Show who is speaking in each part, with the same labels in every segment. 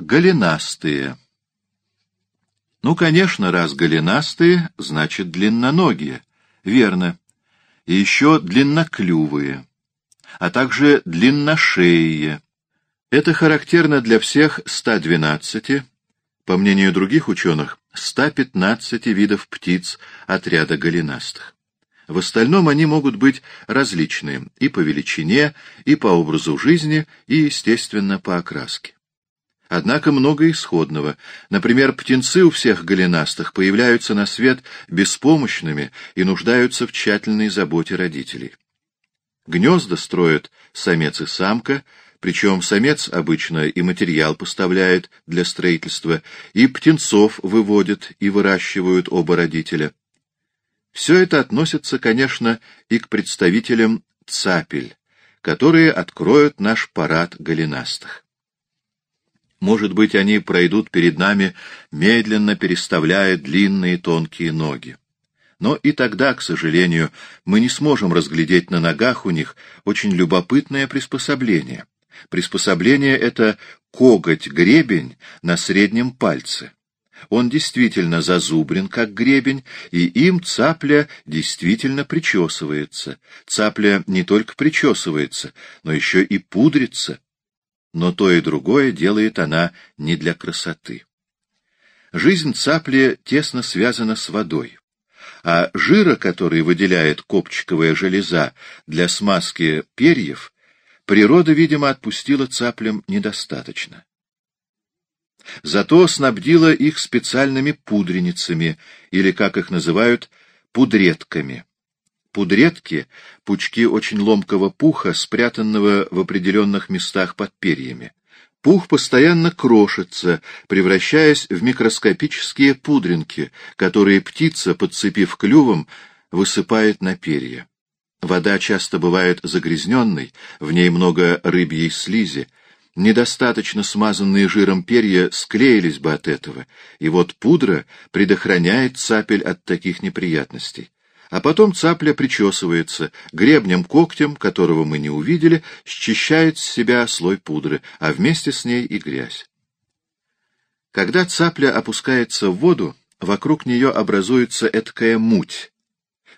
Speaker 1: Голенастые. Ну, конечно, раз голенастые, значит длинноногие. Верно. И еще длинноклювые, а также длинношеие. Это характерно для всех 112, по мнению других ученых, 115 видов птиц отряда голенастых. В остальном они могут быть различные и по величине, и по образу жизни, и, естественно, по окраске. Однако много исходного. Например, птенцы у всех голенастых появляются на свет беспомощными и нуждаются в тщательной заботе родителей. Гнезда строят самец и самка, причем самец обычно и материал поставляет для строительства, и птенцов выводят и выращивают оба родителя. Все это относится, конечно, и к представителям цапель, которые откроют наш парад голенастых. Может быть, они пройдут перед нами, медленно переставляя длинные тонкие ноги. Но и тогда, к сожалению, мы не сможем разглядеть на ногах у них очень любопытное приспособление. Приспособление — это коготь-гребень на среднем пальце. Он действительно зазубрен, как гребень, и им цапля действительно причесывается. Цапля не только причесывается, но еще и пудрится. Но то и другое делает она не для красоты. Жизнь цапли тесно связана с водой, а жира, который выделяет копчиковая железа для смазки перьев, природа, видимо, отпустила цаплям недостаточно. Зато снабдила их специальными пудреницами, или, как их называют, пудретками. Пудретки — пучки очень ломкого пуха, спрятанного в определенных местах под перьями. Пух постоянно крошится, превращаясь в микроскопические пудринки, которые птица, подцепив клювом, высыпает на перья. Вода часто бывает загрязненной, в ней много рыбьей слизи, недостаточно смазанные жиром перья склеились бы от этого, и вот пудра предохраняет цапель от таких неприятностей. А потом цапля причесывается, гребнем-когтем, которого мы не увидели, счищает с себя слой пудры, а вместе с ней и грязь. Когда цапля опускается в воду, вокруг нее образуется эткая муть,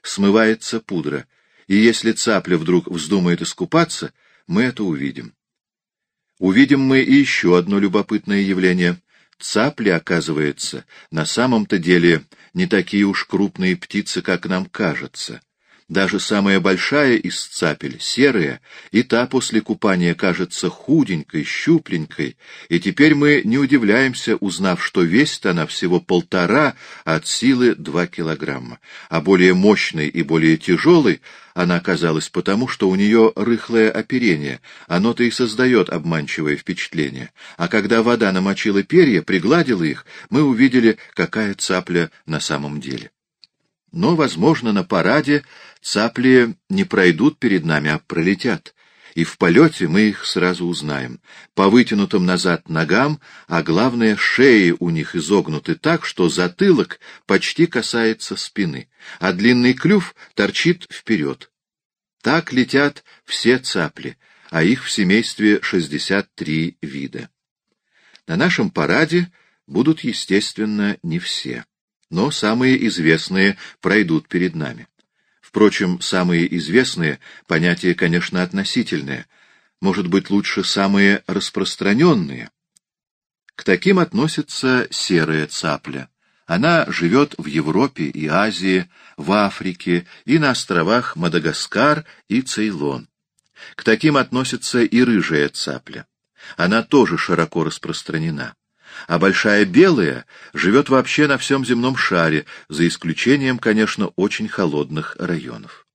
Speaker 1: смывается пудра, и если цапля вдруг вздумает искупаться, мы это увидим. Увидим мы и еще одно любопытное явление. Цапли, оказывается, на самом-то деле не такие уж крупные птицы, как нам кажется. Даже самая большая из цапель, серая, и та после купания кажется худенькой, щупленькой, и теперь мы не удивляемся, узнав, что весит она всего полтора от силы два килограмма, а более мощной и более тяжелой она оказалась потому, что у нее рыхлое оперение, оно-то и создает обманчивое впечатление, а когда вода намочила перья, пригладила их, мы увидели, какая цапля на самом деле. Но, возможно, на параде цапли не пройдут перед нами, а пролетят, и в полете мы их сразу узнаем. По вытянутым назад ногам, а главное, шеи у них изогнуты так, что затылок почти касается спины, а длинный клюв торчит вперед. Так летят все цапли, а их в семействе 63 вида. На нашем параде будут, естественно, не все но самые известные пройдут перед нами. Впрочем, самые известные — понятие, конечно, относительное. Может быть, лучше самые распространенные. К таким относится серая цапля. Она живет в Европе и Азии, в Африке и на островах Мадагаскар и Цейлон. К таким относится и рыжая цапля. Она тоже широко распространена а большая белая живет вообще на всем земном шаре, за исключением, конечно, очень холодных районов.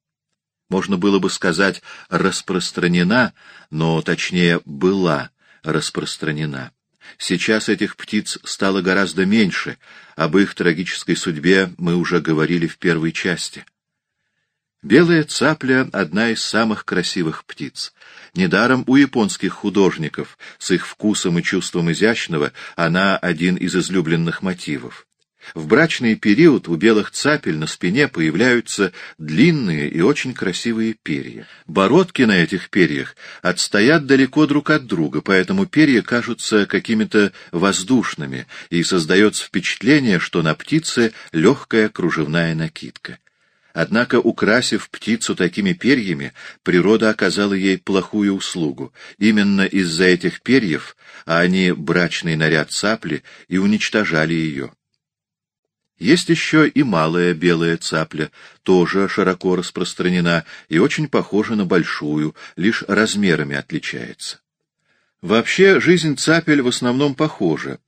Speaker 1: Можно было бы сказать «распространена», но точнее «была распространена». Сейчас этих птиц стало гораздо меньше, об их трагической судьбе мы уже говорили в первой части. Белая цапля — одна из самых красивых птиц. Недаром у японских художников, с их вкусом и чувством изящного, она один из излюбленных мотивов. В брачный период у белых цапель на спине появляются длинные и очень красивые перья. Бородки на этих перьях отстоят далеко друг от друга, поэтому перья кажутся какими-то воздушными, и создается впечатление, что на птице легкая кружевная накидка. Однако, украсив птицу такими перьями, природа оказала ей плохую услугу. Именно из-за этих перьев, а они брачный наряд цапли, и уничтожали ее. Есть еще и малая белая цапля, тоже широко распространена и очень похожа на большую, лишь размерами отличается. Вообще, жизнь цапель в основном похожа.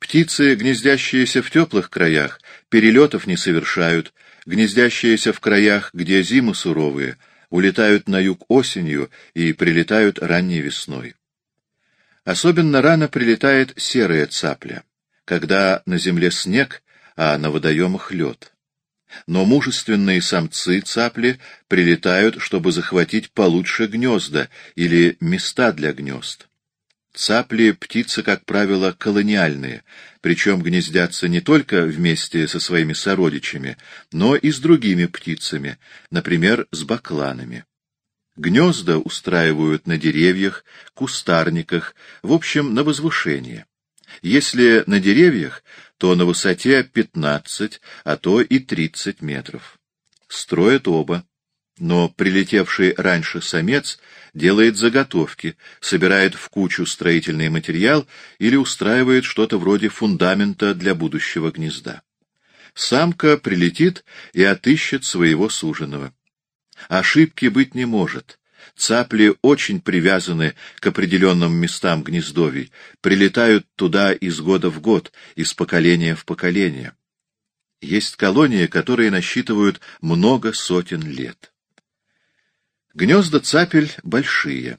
Speaker 1: Птицы, гнездящиеся в теплых краях, перелетов не совершают, гнездящиеся в краях, где зимы суровые, улетают на юг осенью и прилетают ранней весной. Особенно рано прилетает серая цапля, когда на земле снег а на водоемах лед. Но мужественные самцы цапли прилетают, чтобы захватить получше гнезда или места для гнезд. Цапли — птицы, как правило, колониальные, причем гнездятся не только вместе со своими сородичами, но и с другими птицами, например, с бакланами. Гнезда устраивают на деревьях, кустарниках, в общем, на возвышении. Если на деревьях, то на высоте 15, а то и 30 метров. Строят оба. Но прилетевший раньше самец делает заготовки, собирает в кучу строительный материал или устраивает что-то вроде фундамента для будущего гнезда. Самка прилетит и отыщет своего суженого. Ошибки быть не может. Цапли очень привязаны к определенным местам гнездовий, прилетают туда из года в год, из поколения в поколение. Есть колонии, которые насчитывают много сотен лет. Гнезда цапель большие,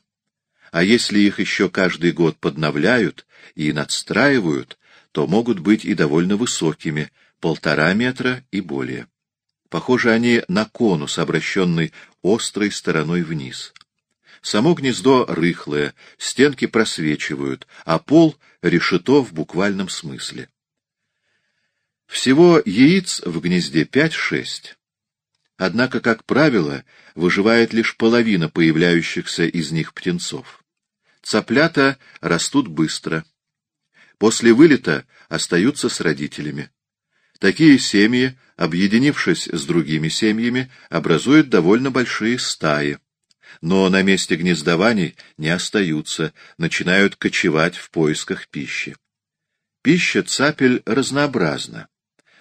Speaker 1: а если их еще каждый год подновляют и надстраивают, то могут быть и довольно высокими, полтора метра и более. Похожи они на конус, обращенный острой стороной вниз. Само гнездо рыхлое, стенки просвечивают, а пол — решето в буквальном смысле. Всего яиц в гнезде пять-шесть. Однако, как правило, выживает лишь половина появляющихся из них птенцов. Цаплята растут быстро. После вылета остаются с родителями. Такие семьи, объединившись с другими семьями, образуют довольно большие стаи но на месте гнездований не остаются, начинают кочевать в поисках пищи. Пища цапель разнообразна.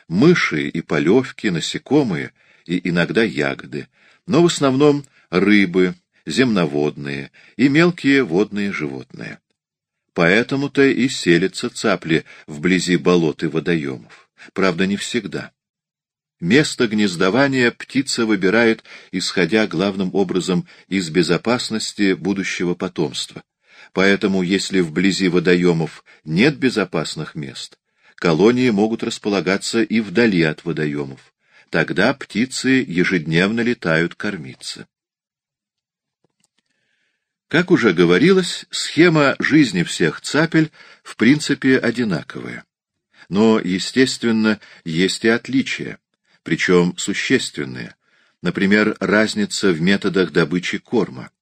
Speaker 1: Мыши и полевки, насекомые и иногда ягоды, но в основном рыбы, земноводные и мелкие водные животные. Поэтому-то и селятся цапли вблизи болот и водоемов. Правда, не всегда. Место гнездования птица выбирает, исходя главным образом из безопасности будущего потомства. Поэтому, если вблизи водоемов нет безопасных мест, колонии могут располагаться и вдали от водоемов. Тогда птицы ежедневно летают кормиться. Как уже говорилось, схема жизни всех цапель в принципе одинаковая. Но, естественно, есть и отличия причем существенные, например, разница в методах добычи корма.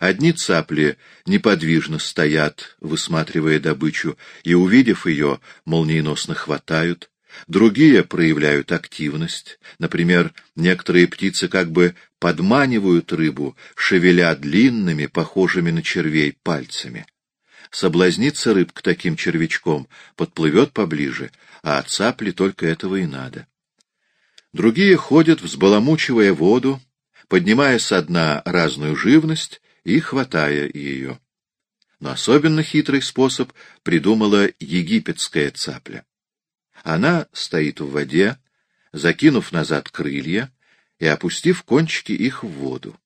Speaker 1: Одни цапли неподвижно стоят, высматривая добычу, и, увидев ее, молниеносно хватают, другие проявляют активность, например, некоторые птицы как бы подманивают рыбу, шевеля длинными, похожими на червей, пальцами. Соблазнится рыбка таким червячком, подплывет поближе, а цапли только этого и надо. Другие ходят, взбаламучивая воду, поднимая со дна разную живность и хватая ее. Но особенно хитрый способ придумала египетская цапля. Она стоит в воде, закинув назад крылья и опустив кончики их в воду.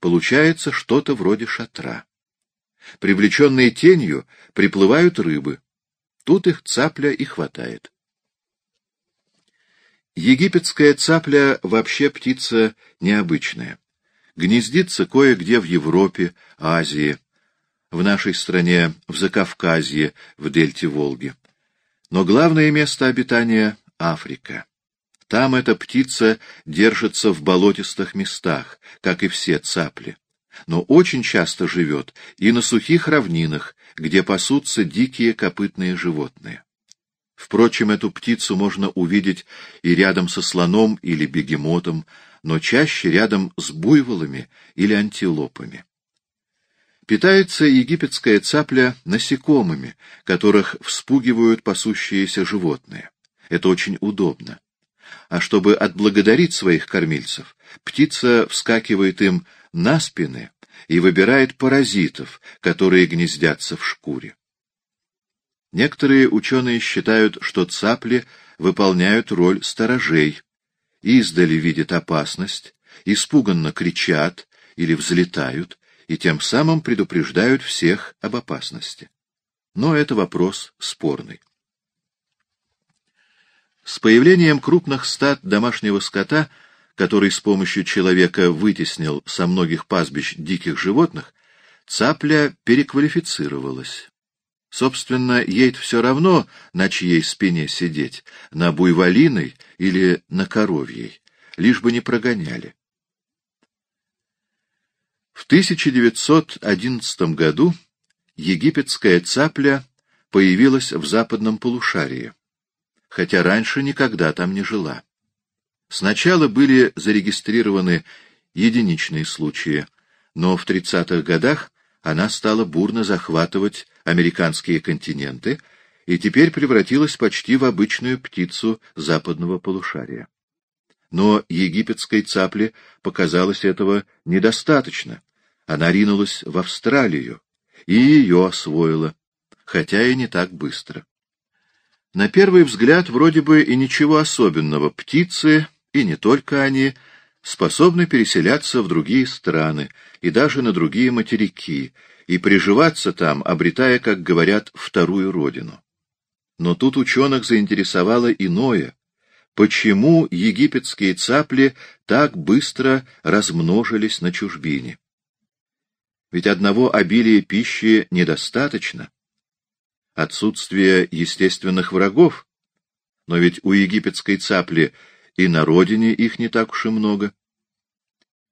Speaker 1: Получается что-то вроде шатра. Привлеченные тенью приплывают рыбы. Тут их цапля и хватает. Египетская цапля вообще птица необычная. Гнездится кое-где в Европе, Азии, в нашей стране, в Закавказье, в дельте Волги. Но главное место обитания Африка. Там эта птица держится в болотистых местах, как и все цапли, но очень часто живет и на сухих равнинах, где пасутся дикие копытные животные. Впрочем, эту птицу можно увидеть и рядом со слоном или бегемотом, но чаще рядом с буйволами или антилопами. Питается египетская цапля насекомыми, которых вспугивают пасущиеся животные. Это очень удобно. А чтобы отблагодарить своих кормильцев, птица вскакивает им на спины и выбирает паразитов, которые гнездятся в шкуре. Некоторые ученые считают, что цапли выполняют роль сторожей, издали видят опасность, испуганно кричат или взлетают, и тем самым предупреждают всех об опасности. Но это вопрос спорный. С появлением крупных стад домашнего скота, который с помощью человека вытеснил со многих пастбищ диких животных, цапля переквалифицировалась. Собственно, ей все равно, на чьей спине сидеть, на буйволиной или на коровьей, лишь бы не прогоняли. В 1911 году египетская цапля появилась в западном полушарии хотя раньше никогда там не жила. Сначала были зарегистрированы единичные случаи, но в 30-х годах она стала бурно захватывать американские континенты и теперь превратилась почти в обычную птицу западного полушария. Но египетской цапле показалось этого недостаточно. Она ринулась в Австралию и ее освоила, хотя и не так быстро. На первый взгляд вроде бы и ничего особенного. Птицы, и не только они, способны переселяться в другие страны и даже на другие материки, и приживаться там, обретая, как говорят, вторую родину. Но тут ученых заинтересовало иное. Почему египетские цапли так быстро размножились на чужбине? Ведь одного обилия пищи недостаточно отсутствие естественных врагов, но ведь у египетской цапли и на родине их не так уж и много.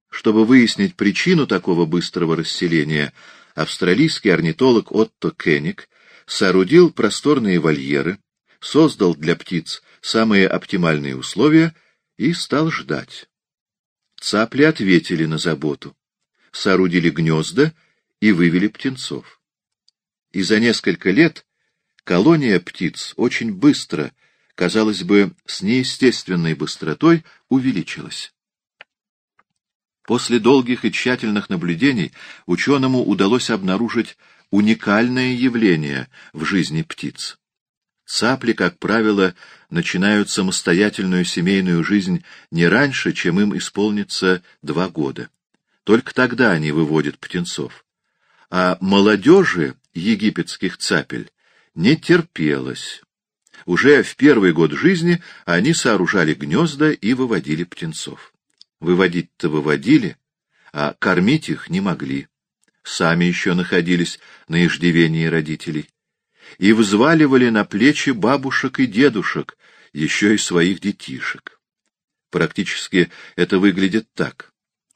Speaker 1: Чтобы выяснить причину такого быстрого расселения, австралийский орнитолог Отто Кенник соорудил просторные вольеры, создал для птиц самые оптимальные условия и стал ждать. Цапли ответили на заботу, соорудили гнезда и вывели птенцов. И за несколько лет Колония птиц очень быстро, казалось бы, с неестественной быстротой увеличилась. После долгих и тщательных наблюдений ученому удалось обнаружить уникальное явление в жизни птиц. Цапли, как правило, начинают самостоятельную семейную жизнь не раньше, чем им исполнится два года. Только тогда они выводят птенцов. А молодежи египетских цапель не терпелось. Уже в первый год жизни они сооружали гнезда и выводили птенцов. Выводить-то выводили, а кормить их не могли. Сами еще находились на иждивении родителей. И взваливали на плечи бабушек и дедушек, еще и своих детишек. Практически это выглядит так.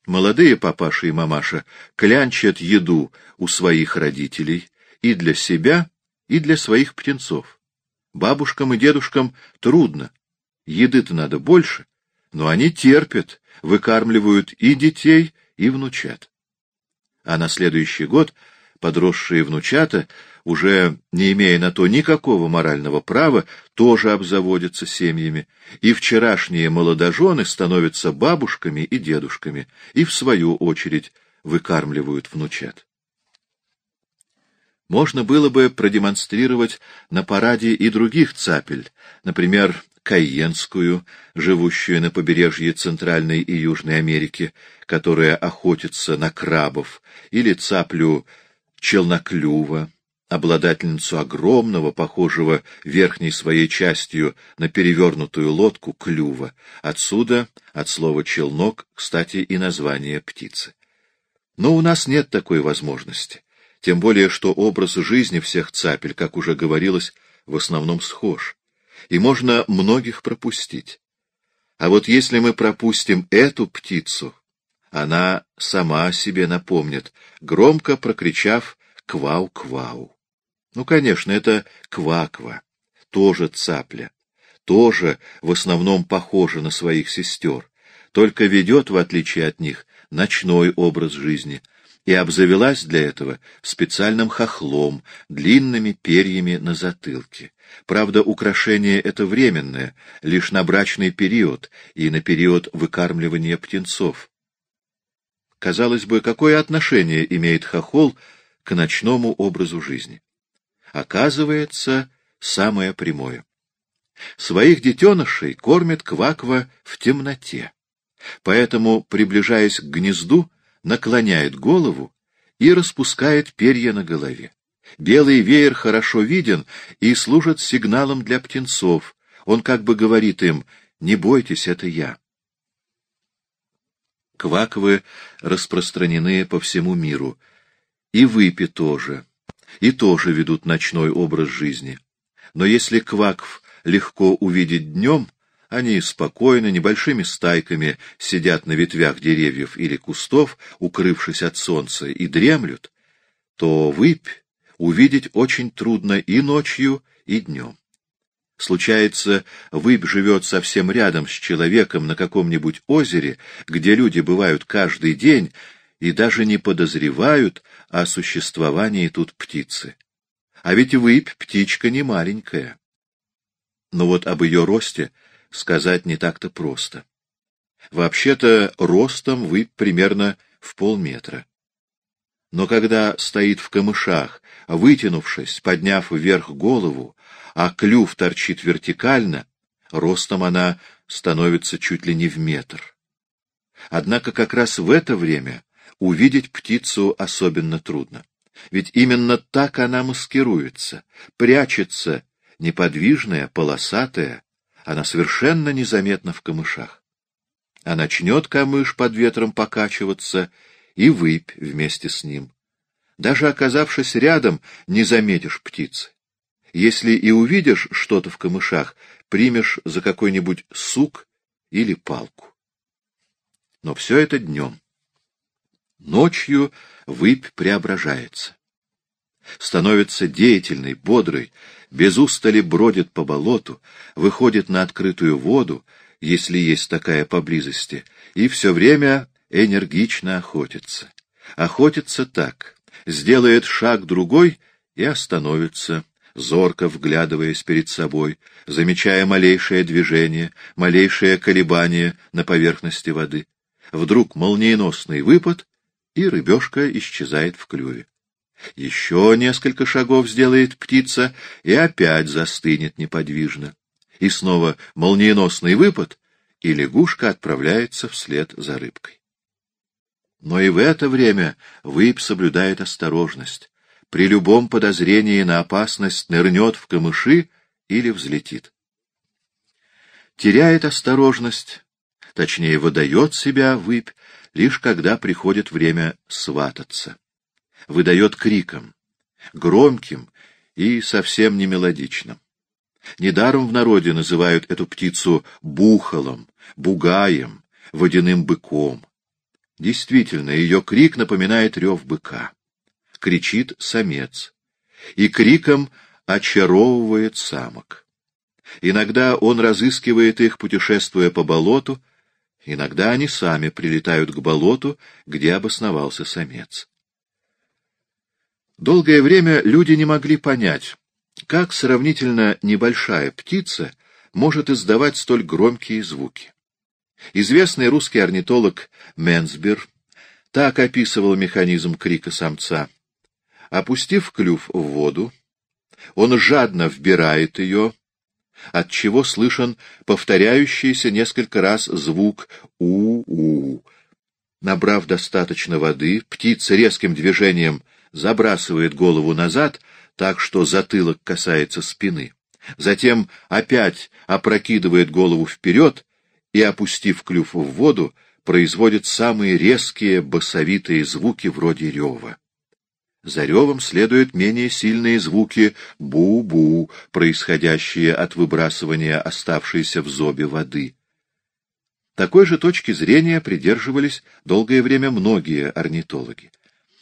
Speaker 1: Молодые папаша и мамаша клянчат еду у своих родителей и для себя, и для своих птенцов. Бабушкам и дедушкам трудно, еды-то надо больше, но они терпят, выкармливают и детей, и внучат. А на следующий год подросшие внучата, уже не имея на то никакого морального права, тоже обзаводятся семьями, и вчерашние молодожены становятся бабушками и дедушками, и, в свою очередь, выкармливают внучат. Можно было бы продемонстрировать на параде и других цапель, например, Кайенскую, живущую на побережье Центральной и Южной Америки, которая охотится на крабов, или цаплю челноклюва, обладательницу огромного, похожего верхней своей частью на перевернутую лодку клюва. Отсюда, от слова «челнок», кстати, и название птицы. Но у нас нет такой возможности тем более что образ жизни всех цапель, как уже говорилось, в основном схож. и можно многих пропустить. А вот если мы пропустим эту птицу, она сама себе напомнит, громко прокричав «квау-квау». Ну, конечно, это кваква, тоже цапля, тоже в основном похожа на своих сестер, только ведет, в отличие от них, ночной образ жизни — и обзавелась для этого специальным хохлом, длинными перьями на затылке. Правда, украшение это временное, лишь на брачный период и на период выкармливания птенцов. Казалось бы, какое отношение имеет хохол к ночному образу жизни? Оказывается, самое прямое. Своих детенышей кормит кваква в темноте. Поэтому, приближаясь к гнезду, наклоняет голову и распускает перья на голове. Белый веер хорошо виден и служит сигналом для птенцов. Он как бы говорит им «Не бойтесь, это я». Кваквы распространены по всему миру. И выпи тоже. И тоже ведут ночной образ жизни. Но если квакв легко увидеть днем, они спокойно, небольшими стайками сидят на ветвях деревьев или кустов, укрывшись от солнца, и дремлют, то выпь увидеть очень трудно и ночью, и днем. Случается, выпь живет совсем рядом с человеком на каком-нибудь озере, где люди бывают каждый день и даже не подозревают о существовании тут птицы. А ведь выпь птичка не маленькая. Но вот об ее росте — сказать не так-то просто. Вообще-то ростом вы примерно в полметра. Но когда стоит в камышах, вытянувшись, подняв вверх голову, а клюв торчит вертикально, ростом она становится чуть ли не в метр. Однако как раз в это время увидеть птицу особенно трудно. Ведь именно так она маскируется, прячется, неподвижная, полосатая, она совершенно незаметна в камышах. А начнет камыш под ветром покачиваться, и выпь вместе с ним. Даже оказавшись рядом, не заметишь птицы. Если и увидишь что-то в камышах, примешь за какой-нибудь сук или палку. Но все это днем. Ночью выпь преображается. Становится деятельной, бодрой, без устали бродит по болоту, выходит на открытую воду, если есть такая поблизости, и все время энергично охотится. Охотится так, сделает шаг другой и остановится, зорко вглядываясь перед собой, замечая малейшее движение, малейшее колебание на поверхности воды. Вдруг молниеносный выпад, и рыбешка исчезает в клюве. Еще несколько шагов сделает птица и опять застынет неподвижно. И снова молниеносный выпад, и лягушка отправляется вслед за рыбкой. Но и в это время выпь соблюдает осторожность. При любом подозрении на опасность нырнет в камыши или взлетит. Теряет осторожность, точнее, выдает себя выпь, лишь когда приходит время свататься выдает криком, громким и совсем не мелодичным. Недаром в народе называют эту птицу бухалом, бугаем, водяным быком. Действительно, ее крик напоминает рев быка. Кричит самец. И криком очаровывает самок. Иногда он разыскивает их, путешествуя по болоту, иногда они сами прилетают к болоту, где обосновался самец. Долгое время люди не могли понять, как сравнительно небольшая птица может издавать столь громкие звуки. Известный русский орнитолог Менсбер так описывал механизм крика самца. Опустив клюв в воду, он жадно вбирает ее, от чего слышен повторяющийся несколько раз звук «у-у». Набрав достаточно воды, птица резким движением — забрасывает голову назад, так что затылок касается спины. Затем опять опрокидывает голову вперед и, опустив клюв в воду, производит самые резкие басовитые звуки вроде рева. За ревом следуют менее сильные звуки «бу-бу», происходящие от выбрасывания оставшейся в зобе воды. Такой же точки зрения придерживались долгое время многие орнитологи.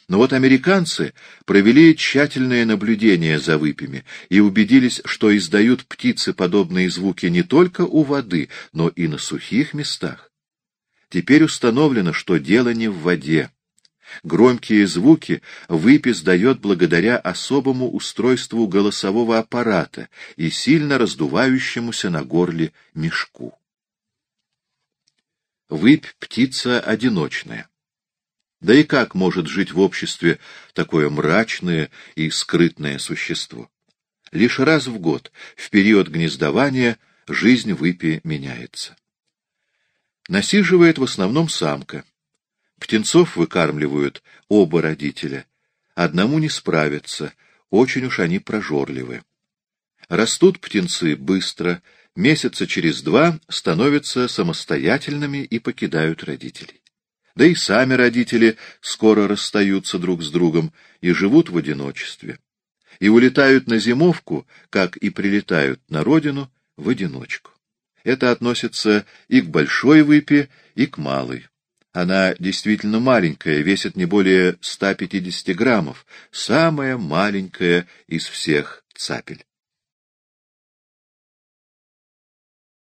Speaker 1: Но вот американцы провели тщательное наблюдение за выпями и убедились, что издают птицы подобные звуки не только у воды, но и на сухих местах. Теперь установлено, что дело не в воде. Громкие звуки выпи дает благодаря особому устройству голосового аппарата и сильно раздувающемуся на горле мешку. Выпь — птица одиночная. Да и как может жить в обществе такое мрачное и скрытное существо? Лишь раз в год, в период гнездования, жизнь выпи меняется. Насиживает в основном самка. Птенцов выкармливают оба родителя. Одному не справятся, очень уж они прожорливы. Растут птенцы быстро, месяца через два становятся самостоятельными и покидают родителей. Да и сами родители скоро расстаются друг с другом и живут в одиночестве. И улетают на зимовку, как и прилетают на родину, в одиночку. Это относится и к большой выпе, и к малой. Она действительно маленькая, весит не более 150 граммов, самая маленькая из всех цапель.